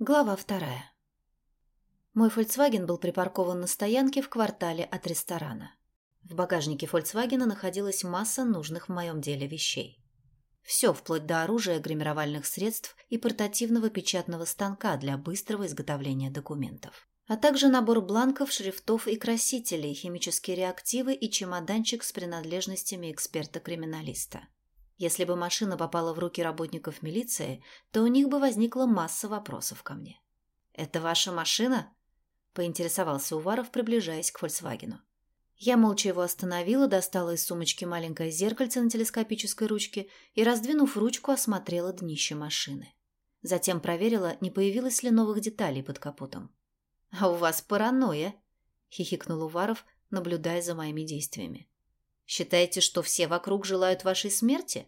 Глава вторая. Мой Volkswagen был припаркован на стоянке в квартале от ресторана. В багажнике Volkswagen находилась масса нужных в моем деле вещей. Все, вплоть до оружия, гримировальных средств и портативного печатного станка для быстрого изготовления документов. А также набор бланков, шрифтов и красителей, химические реактивы и чемоданчик с принадлежностями эксперта-криминалиста. Если бы машина попала в руки работников милиции, то у них бы возникла масса вопросов ко мне. «Это ваша машина?» – поинтересовался Уваров, приближаясь к «Фольксвагену». Я молча его остановила, достала из сумочки маленькое зеркальце на телескопической ручке и, раздвинув ручку, осмотрела днище машины. Затем проверила, не появилось ли новых деталей под капотом. «А у вас паранойя!» – хихикнул Уваров, наблюдая за моими действиями. Считаете, что все вокруг желают вашей смерти?»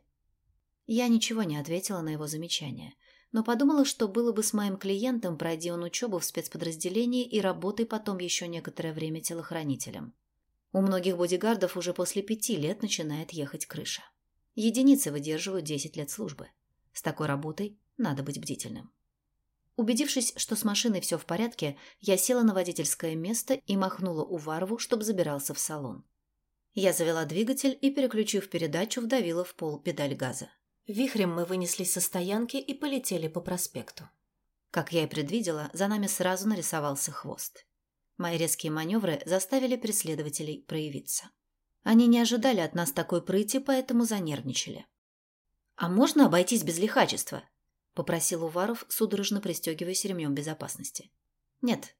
Я ничего не ответила на его замечание, но подумала, что было бы с моим клиентом, пройди он учебу в спецподразделении и работай потом еще некоторое время телохранителем. У многих бодигардов уже после пяти лет начинает ехать крыша. Единицы выдерживают 10 лет службы. С такой работой надо быть бдительным. Убедившись, что с машиной все в порядке, я села на водительское место и махнула Уварову, чтобы забирался в салон. Я завела двигатель и, переключив передачу, вдавила в пол педаль газа. Вихрем мы вынеслись со стоянки и полетели по проспекту. Как я и предвидела, за нами сразу нарисовался хвост. Мои резкие маневры заставили преследователей проявиться. Они не ожидали от нас такой прыти, поэтому занервничали. «А можно обойтись без лихачества?» – попросил Уваров, судорожно пристегиваясь ремнем безопасности. «Нет», –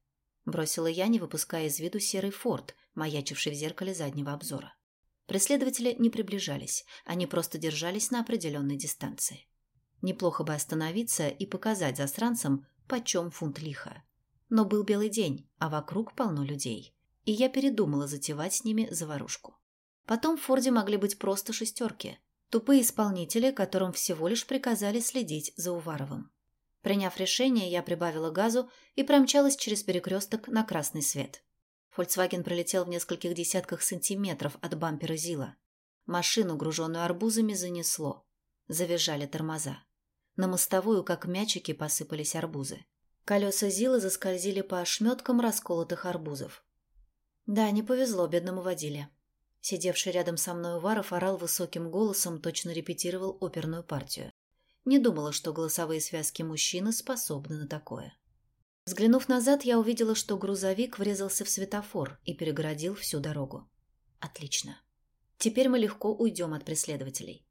бросила я, не выпуская из виду серый форт, маячивший в зеркале заднего обзора. Преследователи не приближались, они просто держались на определенной дистанции. Неплохо бы остановиться и показать засранцам, почем фунт лиха. Но был белый день, а вокруг полно людей. И я передумала затевать с ними заварушку. Потом в Форде могли быть просто шестерки. Тупые исполнители, которым всего лишь приказали следить за Уваровым. Приняв решение, я прибавила газу и промчалась через перекресток на красный свет. Фольксваген пролетел в нескольких десятках сантиметров от бампера Зила. Машину, груженную арбузами, занесло. Завизжали тормоза. На мостовую, как мячики, посыпались арбузы. Колеса Зила заскользили по ошметкам расколотых арбузов. Да, не повезло бедному водиле. Сидевший рядом со мной Уваров орал высоким голосом, точно репетировал оперную партию. Не думала, что голосовые связки мужчины способны на такое. Взглянув назад, я увидела, что грузовик врезался в светофор и перегородил всю дорогу. Отлично. Теперь мы легко уйдем от преследователей.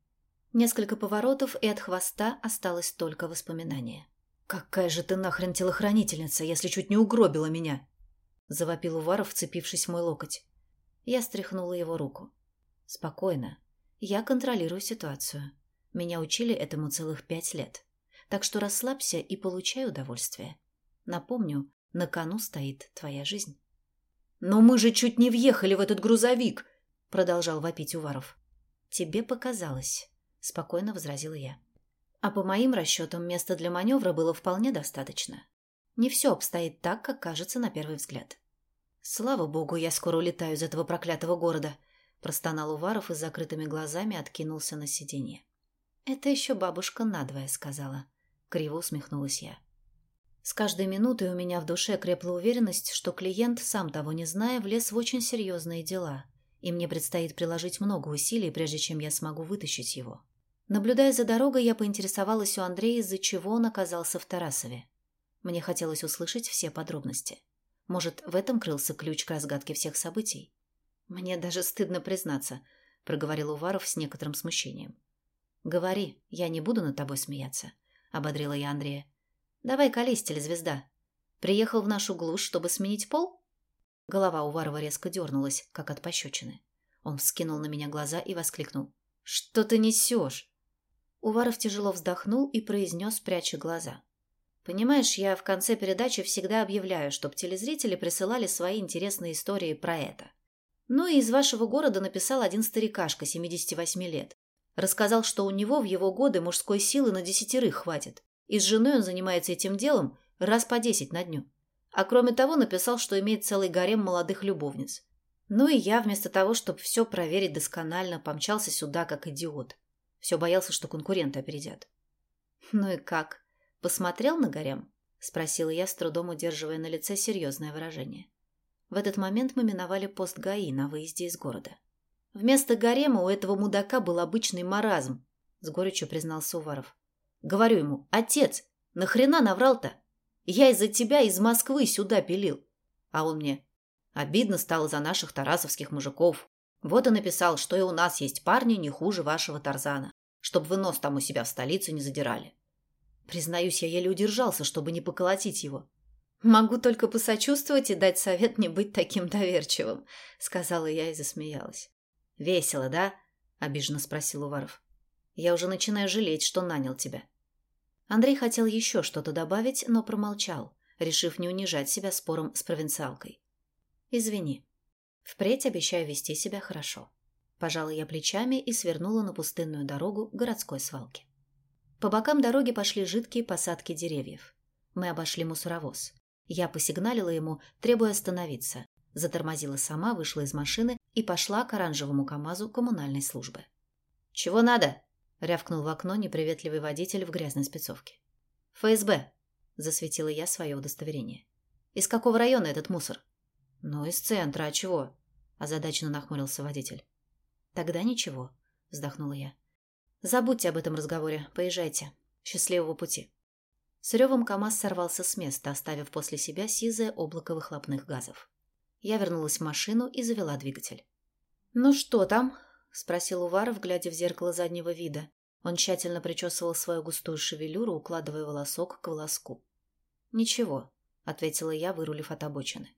Несколько поворотов, и от хвоста осталось только воспоминание. «Какая же ты нахрен телохранительница, если чуть не угробила меня!» Завопил Уваров, вцепившись в мой локоть. Я стряхнула его руку. «Спокойно. Я контролирую ситуацию. Меня учили этому целых пять лет. Так что расслабься и получай удовольствие. Напомню, на кону стоит твоя жизнь. «Но мы же чуть не въехали в этот грузовик!» — продолжал вопить Уваров. «Тебе показалось», — спокойно возразила я. А по моим расчетам, места для маневра было вполне достаточно. Не все обстоит так, как кажется на первый взгляд. «Слава богу, я скоро улетаю из этого проклятого города», — простонал Уваров и с закрытыми глазами откинулся на сиденье. «Это еще бабушка надвое сказала», — криво усмехнулась я. С каждой минутой у меня в душе крепла уверенность, что клиент, сам того не зная, влез в очень серьезные дела, и мне предстоит приложить много усилий, прежде чем я смогу вытащить его. Наблюдая за дорогой, я поинтересовалась у Андрея, из-за чего он оказался в Тарасове. Мне хотелось услышать все подробности. Может, в этом крылся ключ к разгадке всех событий? Мне даже стыдно признаться, — проговорил Уваров с некоторым смущением. «Говори, я не буду над тобой смеяться», — ободрила я Андрея. «Давай колись, телезвезда. Приехал в нашу глушь, чтобы сменить пол?» Голова Уварова резко дернулась, как от пощечины. Он вскинул на меня глаза и воскликнул. «Что ты несешь?» Уваров тяжело вздохнул и произнес, пряча глаза. «Понимаешь, я в конце передачи всегда объявляю, чтоб телезрители присылали свои интересные истории про это. Ну и из вашего города написал один старикашка, 78 лет. Рассказал, что у него в его годы мужской силы на десятерых хватит. И с женой он занимается этим делом раз по десять на дню. А кроме того, написал, что имеет целый гарем молодых любовниц. Ну и я, вместо того, чтобы все проверить досконально, помчался сюда, как идиот. Все боялся, что конкуренты опередят. Ну и как? Посмотрел на гарем? спросила я, с трудом удерживая на лице серьезное выражение. В этот момент мы миновали пост ГАИ на выезде из города. Вместо гарема у этого мудака был обычный маразм, с горечью признался Уваров. Говорю ему, отец, нахрена наврал-то? Я из-за тебя из Москвы сюда пилил. А он мне, обидно стало за наших тарасовских мужиков. Вот и написал, что и у нас есть парни не хуже вашего Тарзана, чтобы вы нос там у себя в столицу не задирали. Признаюсь, я еле удержался, чтобы не поколотить его. «Могу только посочувствовать и дать совет не быть таким доверчивым», — сказала я и засмеялась. «Весело, да?» — обиженно спросил Уваров. «Я уже начинаю жалеть, что нанял тебя». Андрей хотел еще что-то добавить, но промолчал, решив не унижать себя спором с провинциалкой. «Извини. Впредь обещаю вести себя хорошо». Пожала я плечами и свернула на пустынную дорогу городской свалке. По бокам дороги пошли жидкие посадки деревьев. Мы обошли мусоровоз. Я посигналила ему, требуя остановиться. Затормозила сама, вышла из машины и пошла к оранжевому КАМАЗу коммунальной службы. «Чего надо?» — рявкнул в окно неприветливый водитель в грязной спецовке. «ФСБ», — засветила я свое удостоверение. «Из какого района этот мусор?» «Ну, из центра, а чего?» — озадаченно нахмурился водитель. «Тогда ничего», — вздохнула я. «Забудьте об этом разговоре, поезжайте. Счастливого пути». С ревом КамАЗ сорвался с места, оставив после себя сизое облако выхлопных газов. Я вернулась в машину и завела двигатель. «Ну что там?» – спросил Уваров, глядя в зеркало заднего вида. Он тщательно причесывал свою густую шевелюру, укладывая волосок к волоску. «Ничего», – ответила я, вырулив от обочины.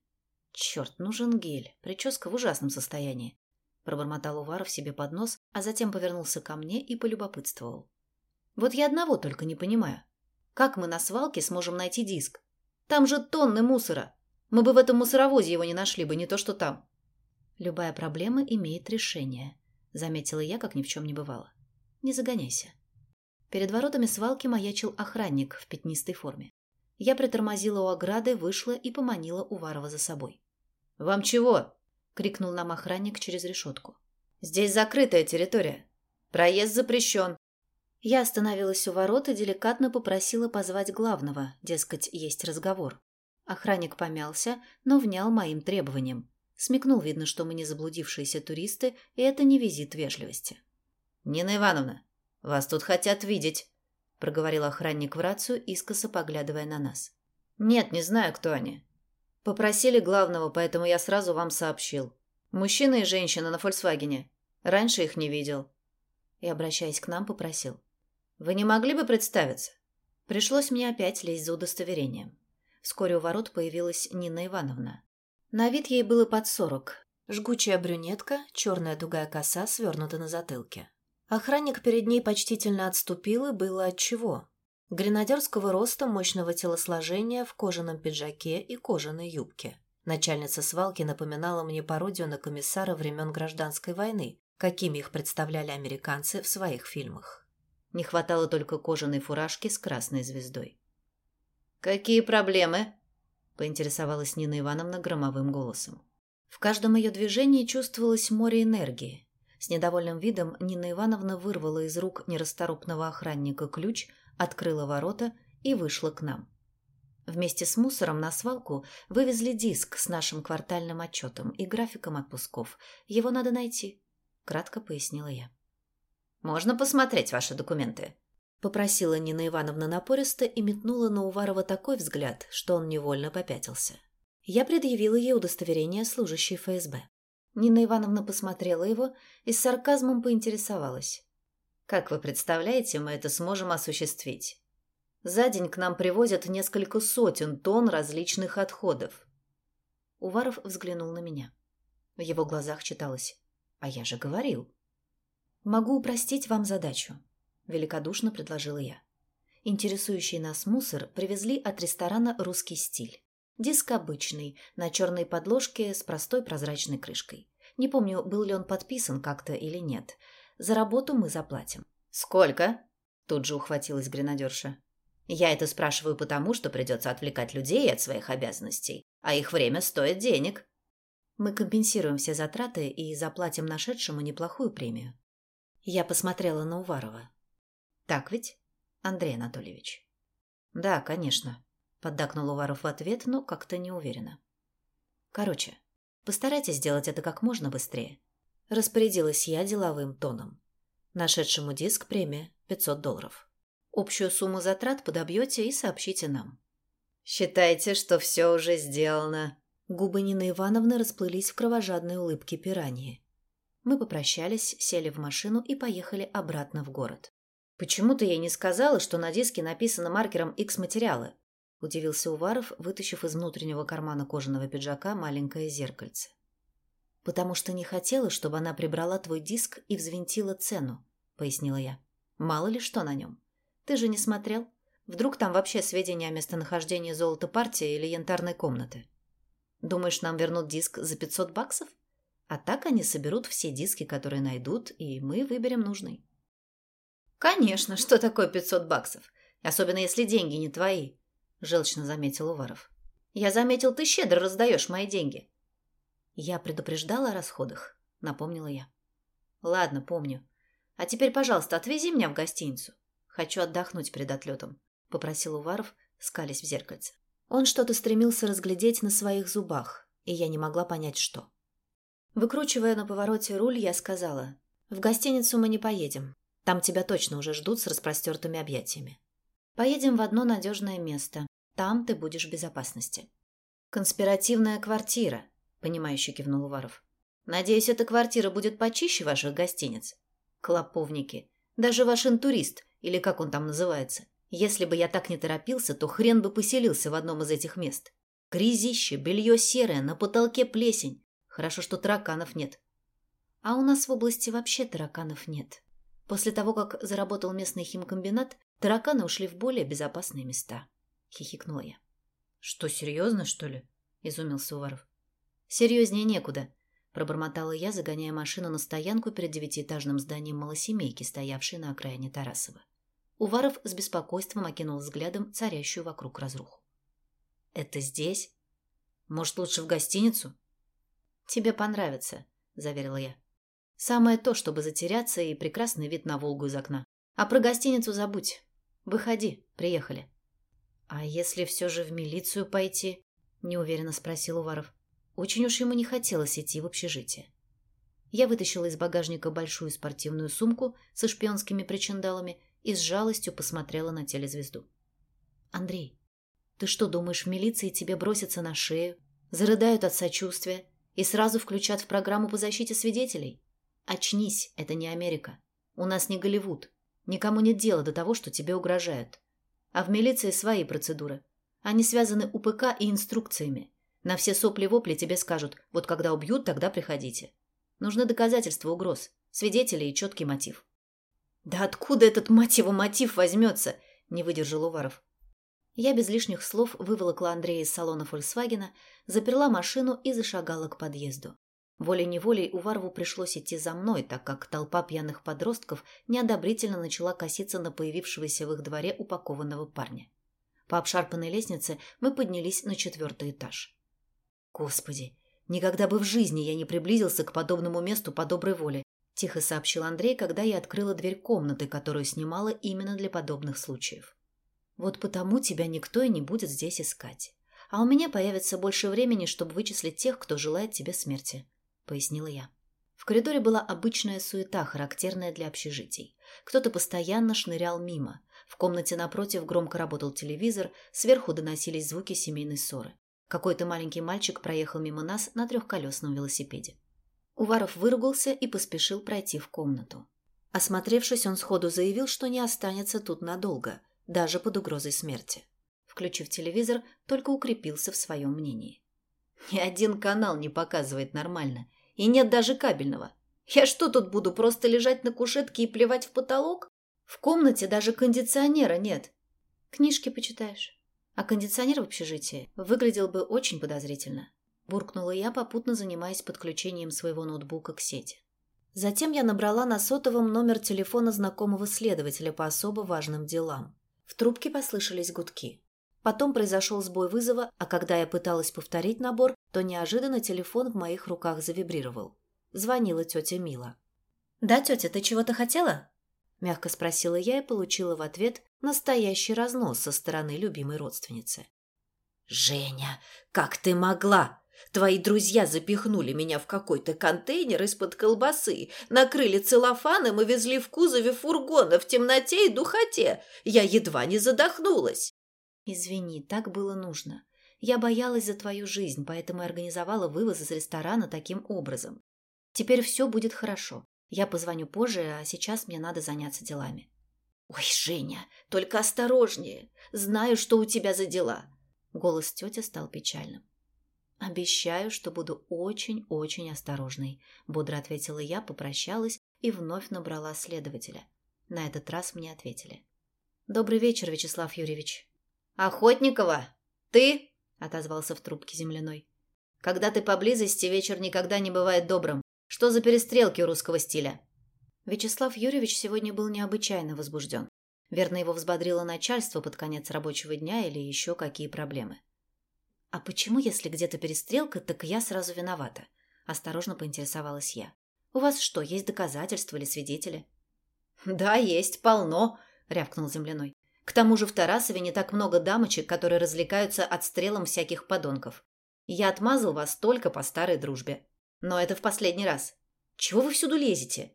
«Черт, нужен гель. Прическа в ужасном состоянии», – пробормотал Уваров себе под нос, а затем повернулся ко мне и полюбопытствовал. «Вот я одного только не понимаю. Как мы на свалке сможем найти диск? Там же тонны мусора. Мы бы в этом мусоровозе его не нашли бы, не то что там. Любая проблема имеет решение, заметила я, как ни в чем не бывало. Не загоняйся. Перед воротами свалки маячил охранник в пятнистой форме. Я притормозила у ограды, вышла и поманила Уварова за собой. «Вам чего?» — крикнул нам охранник через решетку. «Здесь закрытая территория. Проезд запрещен. Я остановилась у ворот и деликатно попросила позвать главного, дескать, есть разговор. Охранник помялся, но внял моим требованиям. Смекнул, видно, что мы не заблудившиеся туристы, и это не визит вежливости. «Нина Ивановна, вас тут хотят видеть», — проговорил охранник в рацию, искоса поглядывая на нас. «Нет, не знаю, кто они. Попросили главного, поэтому я сразу вам сообщил. Мужчина и женщина на «Фольксвагене». Раньше их не видел». И, обращаясь к нам, попросил. «Вы не могли бы представиться?» Пришлось мне опять лезть за удостоверением. Вскоре у ворот появилась Нина Ивановна. На вид ей было под сорок. Жгучая брюнетка, черная тугая коса свернута на затылке. Охранник перед ней почтительно отступил, и было отчего. Гренадерского роста, мощного телосложения, в кожаном пиджаке и кожаной юбке. Начальница свалки напоминала мне пародию на комиссара времен гражданской войны, какими их представляли американцы в своих фильмах. Не хватало только кожаной фуражки с красной звездой. «Какие проблемы?» – поинтересовалась Нина Ивановна громовым голосом. В каждом ее движении чувствовалось море энергии. С недовольным видом Нина Ивановна вырвала из рук нерасторопного охранника ключ, открыла ворота и вышла к нам. Вместе с мусором на свалку вывезли диск с нашим квартальным отчетом и графиком отпусков. Его надо найти, — кратко пояснила я. Можно посмотреть ваши документы?» Попросила Нина Ивановна напористо и метнула на Уварова такой взгляд, что он невольно попятился. Я предъявила ей удостоверение служащей ФСБ. Нина Ивановна посмотрела его и с сарказмом поинтересовалась. «Как вы представляете, мы это сможем осуществить? За день к нам привозят несколько сотен тонн различных отходов». Уваров взглянул на меня. В его глазах читалось «А я же говорил». «Могу упростить вам задачу», – великодушно предложила я. Интересующий нас мусор привезли от ресторана «Русский стиль». Диск обычный, на черной подложке с простой прозрачной крышкой. Не помню, был ли он подписан как-то или нет. За работу мы заплатим. «Сколько?» – тут же ухватилась гренадерша. «Я это спрашиваю потому, что придется отвлекать людей от своих обязанностей, а их время стоит денег». Мы компенсируем все затраты и заплатим нашедшему неплохую премию. Я посмотрела на Уварова. «Так ведь, Андрей Анатольевич?» «Да, конечно», – Поддакнул Уваров в ответ, но как-то не уверенно. Короче, постарайтесь сделать это как можно быстрее. Распорядилась я деловым тоном. Нашедшему диск премия 500 долларов. Общую сумму затрат подобьете и сообщите нам. «Считайте, что все уже сделано». Губы Нины Ивановны расплылись в кровожадной улыбке пираньи. Мы попрощались, сели в машину и поехали обратно в город. «Почему ты ей не сказала, что на диске написано маркером X-материалы?» – удивился Уваров, вытащив из внутреннего кармана кожаного пиджака маленькое зеркальце. «Потому что не хотела, чтобы она прибрала твой диск и взвинтила цену», – пояснила я. «Мало ли что на нем. Ты же не смотрел? Вдруг там вообще сведения о местонахождении золота партии или янтарной комнаты? Думаешь, нам вернут диск за 500 баксов? А так они соберут все диски, которые найдут, и мы выберем нужный». «Конечно, что такое 500 баксов? Особенно если деньги не твои», – желчно заметил Уваров. «Я заметил, ты щедро раздаешь мои деньги». «Я предупреждала о расходах», – напомнила я. «Ладно, помню. А теперь, пожалуйста, отвези меня в гостиницу. Хочу отдохнуть перед отлетом», – попросил Уваров, скались в зеркальце. Он что-то стремился разглядеть на своих зубах, и я не могла понять, что. Выкручивая на повороте руль, я сказала, «В гостиницу мы не поедем. Там тебя точно уже ждут с распростертыми объятиями. Поедем в одно надежное место. Там ты будешь в безопасности. Конспиративная квартира, понимающе кивнул Уваров. Надеюсь, эта квартира будет почище ваших гостиниц. Клоповники. Даже ваш интурист, или как он там называется. Если бы я так не торопился, то хрен бы поселился в одном из этих мест. Грязище, белье серое, на потолке плесень. Хорошо, что тараканов нет. А у нас в области вообще тараканов нет. После того, как заработал местный химкомбинат, тараканы ушли в более безопасные места. Хихикнула я. Что, серьезно, что ли? Изумился Уваров. Серьезнее некуда. Пробормотала я, загоняя машину на стоянку перед девятиэтажным зданием малосемейки, стоявшей на окраине Тарасова. Уваров с беспокойством окинул взглядом царящую вокруг разруху. «Это здесь? Может, лучше в гостиницу?» «Тебе понравится», — заверила я. Самое то, чтобы затеряться и прекрасный вид на Волгу из окна. А про гостиницу забудь. Выходи, приехали. А если все же в милицию пойти? Неуверенно спросил Уваров. Очень уж ему не хотелось идти в общежитие. Я вытащила из багажника большую спортивную сумку со шпионскими причиндалами и с жалостью посмотрела на телезвезду. «Андрей, ты что, думаешь, в милиции тебе бросятся на шею, зарыдают от сочувствия и сразу включат в программу по защите свидетелей? Очнись, это не Америка. У нас не Голливуд. Никому нет дела до того, что тебе угрожают. А в милиции свои процедуры. Они связаны УПК и инструкциями. На все сопли-вопли тебе скажут, вот когда убьют, тогда приходите. Нужны доказательства угроз, свидетели и четкий мотив. «Да откуда этот, мать его, мотив возьмется?» – не выдержал Уваров. Я без лишних слов выволокла Андрея из салона «Фольксвагена», заперла машину и зашагала к подъезду. Волей-неволей Уварову пришлось идти за мной, так как толпа пьяных подростков неодобрительно начала коситься на появившегося в их дворе упакованного парня. По обшарпанной лестнице мы поднялись на четвертый этаж. «Господи, никогда бы в жизни я не приблизился к подобному месту по доброй воле», тихо сообщил Андрей, когда я открыла дверь комнаты, которую снимала именно для подобных случаев. «Вот потому тебя никто и не будет здесь искать. А у меня появится больше времени, чтобы вычислить тех, кто желает тебе смерти. – пояснила я. В коридоре была обычная суета, характерная для общежитий. Кто-то постоянно шнырял мимо. В комнате напротив громко работал телевизор, сверху доносились звуки семейной ссоры. Какой-то маленький мальчик проехал мимо нас на трехколесном велосипеде. Уваров выругался и поспешил пройти в комнату. Осмотревшись, он сходу заявил, что не останется тут надолго, даже под угрозой смерти. Включив телевизор, только укрепился в своем мнении. Ни один канал не показывает нормально. И нет даже кабельного. Я что тут буду, просто лежать на кушетке и плевать в потолок? В комнате даже кондиционера нет. Книжки почитаешь. А кондиционер в общежитии выглядел бы очень подозрительно. Буркнула я, попутно занимаясь подключением своего ноутбука к сети. Затем я набрала на сотовом номер телефона знакомого следователя по особо важным делам. В трубке послышались гудки. Потом произошел сбой вызова, а когда я пыталась повторить набор, то неожиданно телефон в моих руках завибрировал. Звонила тетя Мила. «Да, тетя, ты чего-то хотела?» Мягко спросила я и получила в ответ настоящий разнос со стороны любимой родственницы. «Женя, как ты могла? Твои друзья запихнули меня в какой-то контейнер из-под колбасы, накрыли целлофаном и везли в кузове фургона в темноте и духоте. Я едва не задохнулась». «Извини, так было нужно. Я боялась за твою жизнь, поэтому и организовала вывоз из ресторана таким образом. Теперь все будет хорошо. Я позвоню позже, а сейчас мне надо заняться делами». «Ой, Женя, только осторожнее. Знаю, что у тебя за дела». Голос тети стал печальным. «Обещаю, что буду очень-очень осторожной», – бодро ответила я, попрощалась и вновь набрала следователя. На этот раз мне ответили. «Добрый вечер, Вячеслав Юрьевич». «Охотникова, ты?» – отозвался в трубке земляной. «Когда ты поблизости, вечер никогда не бывает добрым. Что за перестрелки русского стиля?» Вячеслав Юрьевич сегодня был необычайно возбужден. Верно, его взбодрило начальство под конец рабочего дня или еще какие проблемы. «А почему, если где-то перестрелка, так я сразу виновата?» – осторожно поинтересовалась я. «У вас что, есть доказательства или свидетели?» «Да, есть, полно», – рявкнул земляной. «К тому же в Тарасове не так много дамочек, которые развлекаются отстрелом всяких подонков. Я отмазал вас только по старой дружбе. Но это в последний раз. Чего вы всюду лезете?»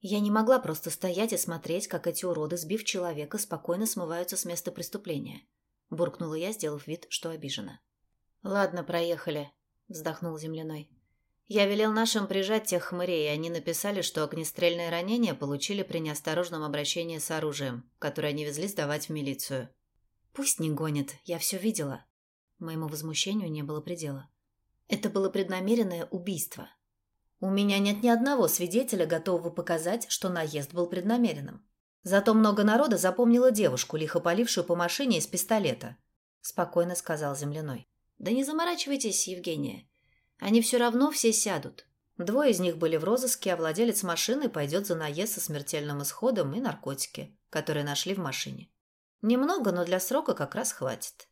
Я не могла просто стоять и смотреть, как эти уроды, сбив человека, спокойно смываются с места преступления. Буркнула я, сделав вид, что обижена. «Ладно, проехали», — вздохнул земляной. «Я велел нашим прижать тех хмырей, и они написали, что огнестрельные ранения получили при неосторожном обращении с оружием, которое они везли сдавать в милицию». «Пусть не гонят, я все видела». Моему возмущению не было предела. Это было преднамеренное убийство. У меня нет ни одного свидетеля, готового показать, что наезд был преднамеренным. Зато много народа запомнило девушку, лихо полившую по машине из пистолета. Спокойно сказал земляной. Да не заморачивайтесь, Евгения. Они все равно все сядут. Двое из них были в розыске, а владелец машины пойдет за наезд со смертельным исходом и наркотики, которые нашли в машине. Немного, но для срока как раз хватит.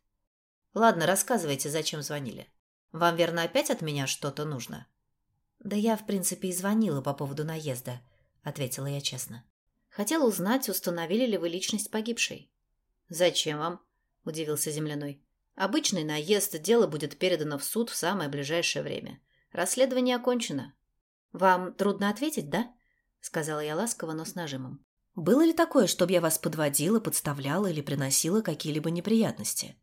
Ладно, рассказывайте, зачем звонили. Вам, верно, опять от меня что-то нужно? Да я, в принципе, и звонила по поводу наезда, ответила я честно. Хотела узнать, установили ли вы личность погибшей. Зачем вам? удивился земляной. Обычный наезд, дело будет передано в суд в самое ближайшее время. Расследование окончено. Вам трудно ответить, да? сказала я ласково, но с нажимом. Было ли такое, чтобы я вас подводила, подставляла или приносила какие-либо неприятности?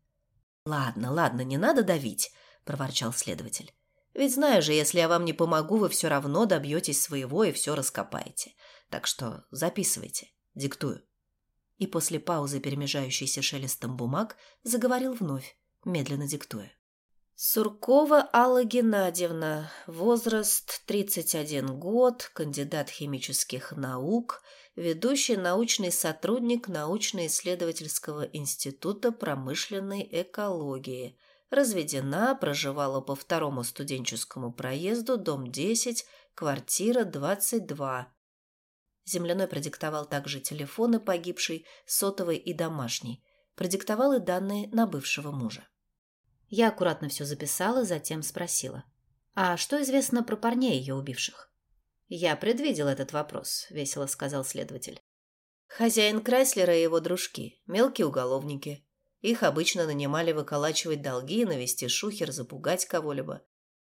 Ладно, ладно, не надо давить, проворчал следователь. Ведь знаю же, если я вам не помогу, вы все равно добьетесь своего и все раскопаете. Так что записывайте. Диктую. И после паузы, перемежающейся шелестом бумаг, заговорил вновь, медленно диктуя. Суркова Алла Геннадьевна, возраст 31 год, кандидат химических наук, ведущий научный сотрудник научно-исследовательского института промышленной экологии, разведена, проживала по второму студенческому проезду, дом 10, квартира 22. Земляной продиктовал также телефоны погибшей, сотовой и домашней, продиктовал и данные на бывшего мужа. Я аккуратно все записала, затем спросила. «А что известно про парней ее убивших?» «Я предвидел этот вопрос», — весело сказал следователь. «Хозяин Крайслера и его дружки, мелкие уголовники. Их обычно нанимали выколачивать долги, навести шухер, запугать кого-либо.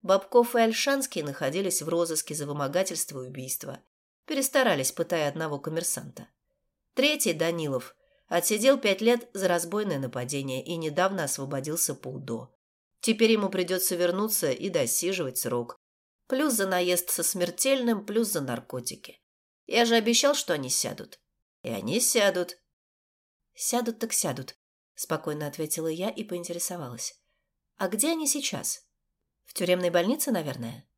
Бабков и Альшанский находились в розыске за вымогательство и убийство. Перестарались, пытая одного коммерсанта. Третий, Данилов, Отсидел пять лет за разбойное нападение и недавно освободился по УДО. Теперь ему придется вернуться и досиживать срок. Плюс за наезд со смертельным, плюс за наркотики. Я же обещал, что они сядут. И они сядут. Сядут так сядут, спокойно ответила я и поинтересовалась. А где они сейчас? В тюремной больнице, наверное?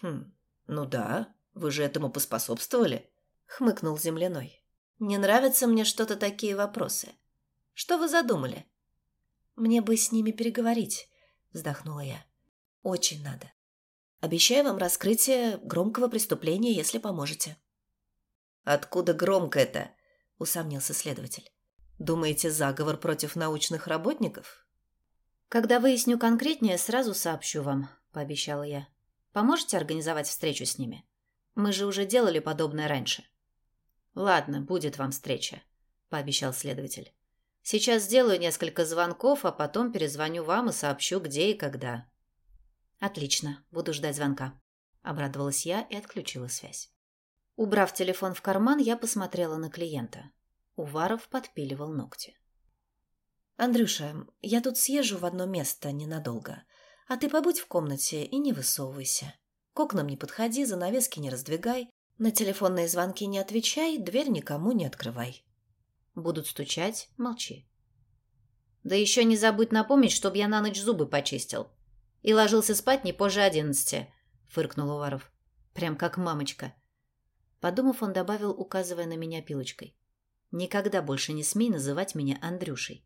Хм, ну да, вы же этому поспособствовали, хмыкнул земляной. Не нравятся мне что-то такие вопросы. Что вы задумали? Мне бы с ними переговорить, вздохнула я. Очень надо. Обещаю вам раскрытие громкого преступления, если поможете. Откуда громко это? усомнился следователь. Думаете, заговор против научных работников? Когда выясню конкретнее, сразу сообщу вам, пообещала я. Поможете организовать встречу с ними? Мы же уже делали подобное раньше. «Ладно, будет вам встреча», – пообещал следователь. Сейчас сделаю несколько звонков, а потом перезвоню вам и сообщу, где и когда». «Отлично, буду ждать звонка», – обрадовалась я и отключила связь. Убрав телефон в карман, я посмотрела на клиента. Уваров подпиливал ногти. «Андрюша, я тут съезжу в одно место ненадолго, а ты побудь в комнате и не высовывайся. К окнам не подходи, занавески не раздвигай, на телефонные звонки не отвечай, дверь никому не открывай». Будут стучать, молчи. «Да еще не забудь напомнить, чтобы я на ночь зубы почистил. И ложился спать не позже одиннадцати», — фыркнул Уваров. «Прям как мамочка». Подумав, он добавил, указывая на меня пилочкой. «Никогда больше не смей называть меня Андрюшей».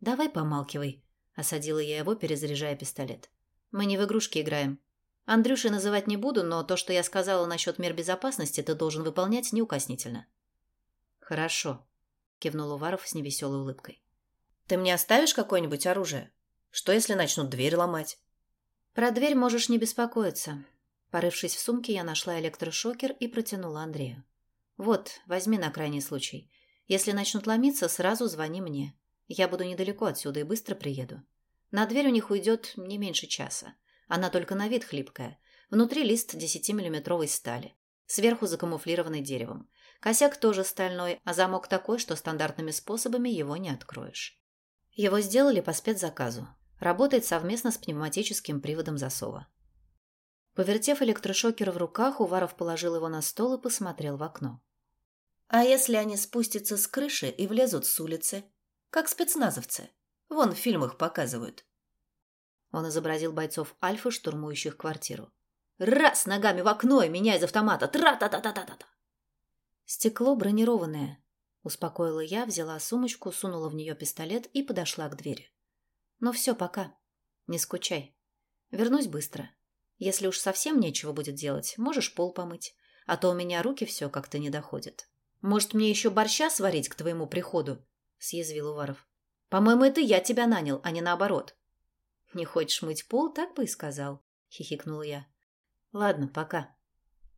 «Давай помалкивай», — осадила я его, перезаряжая пистолет. «Мы не в игрушки играем. Андрюшей называть не буду, но то, что я сказала насчет мер безопасности, ты должен выполнять неукоснительно». «Хорошо», — кивнул Уваров с невеселой улыбкой. «Ты мне оставишь какое-нибудь оружие? Что, если начнут дверь ломать?» «Про дверь можешь не беспокоиться». Порывшись в сумке, я нашла электрошокер и протянула Андрею. «Вот, возьми на крайний случай. Если начнут ломиться, сразу звони мне. Я буду недалеко отсюда и быстро приеду. На дверь у них уйдет не меньше часа. Она только на вид хлипкая. Внутри лист 10-миллиметровой стали. Сверху закамуфлированный деревом. Косяк тоже стальной, а замок такой, что стандартными способами его не откроешь. Его сделали по спецзаказу. Работает совместно с пневматическим приводом засова. Повертев электрошокер в руках, Уваров положил его на стол и посмотрел в окно. «А если они спустятся с крыши и влезут с улицы?» Как спецназовцы. Вон в фильмах показывают. Он изобразил бойцов Альфы, штурмующих квартиру. «Раз ногами в окно и меня из автомата! Тра-та-та-та-та-та!» «Стекло бронированное», — успокоила я, взяла сумочку, сунула в нее пистолет и подошла к двери. «Ну все, пока. Не скучай. Вернусь быстро. Если уж совсем нечего будет делать, можешь пол помыть, а то у меня руки все как-то не доходят. Может, мне еще борща сварить к твоему приходу?» – съязвил Уваров. «По-моему, это я тебя нанял, а не наоборот». «Не хочешь мыть пол, так бы и сказал», – хихикнула я. «Ладно, пока».